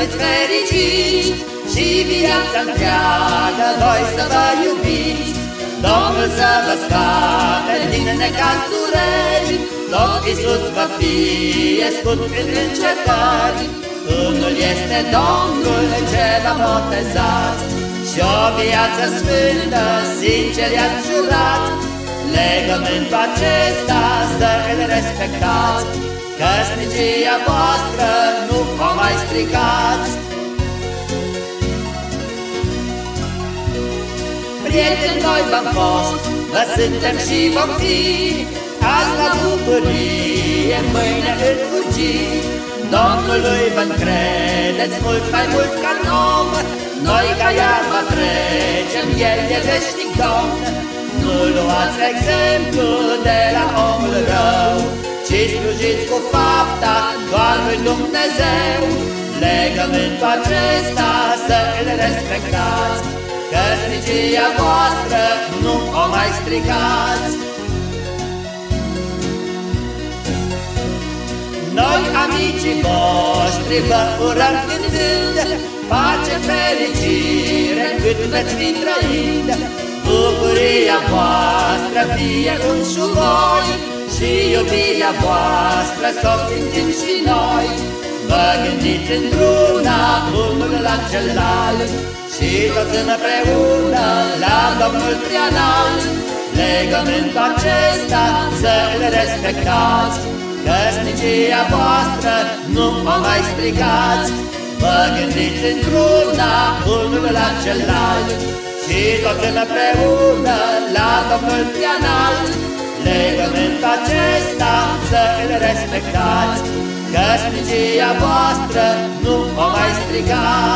fiți fericiți Și viața întreagă voi să vă iubiți. Domnul să vă scape din necaz dureri Tot Iisus vă fie scut în încercări. Unul este Domnul ce v-a botezat Și o viață sfântă, sincer i-ați jurat. Legământul acesta să îl respectați Căsnicia voastră nu o mai stricați Prieteni noi v-am fost, vă suntem și vom fi. Azi la bucurie, mâine în urgii Domnului vă credeți mult mai mult ca om Noi ca iarba trecem, El e veșnic Domn. Nu luați exemplu de la Dumnezeu Legământul acesta să îl respectați. Căsnicia voastră nu o mai stricați. Noi, amicii voștri, vă urăm cântând Pace, fericire, cât veți fi trăind. Bucuria voastră fie un șuvoi Și iubirea voastră să o simțim și noi. Vă gândiți într-una unul la celălalt Și toți împreună la Domnul Preanalt Legământul acesta să îl respectați Căsnicia voastră nu o mai stricați Vă gândiți într-una unul la celălalt Și tot împreună la Domnul Pianalt Legământul acesta să îl respectați. Căsnicia voastră nu o mai stricați